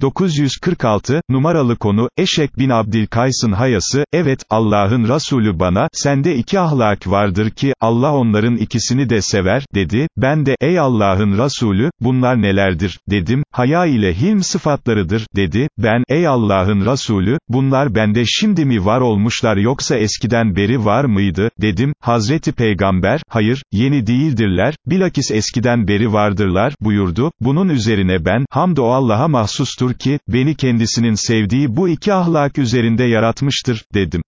946, numaralı konu, Eşek bin Abdülkays'ın hayası, evet, Allah'ın Resulü bana, sende iki ahlak vardır ki, Allah onların ikisini de sever, dedi, ben de, ey Allah'ın Resulü, bunlar nelerdir, dedim, haya ile hilm sıfatlarıdır, dedi, ben, ey Allah'ın Resulü, bunlar bende şimdi mi var olmuşlar yoksa eskiden beri var mıydı, dedim, Hazreti Peygamber, hayır, yeni değildirler, bilakis eskiden beri vardırlar, buyurdu, bunun üzerine ben, hamd o Allah'a mahsustur ki, beni kendisinin sevdiği bu iki ahlak üzerinde yaratmıştır, dedim.